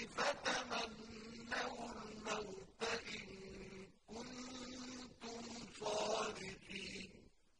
كيف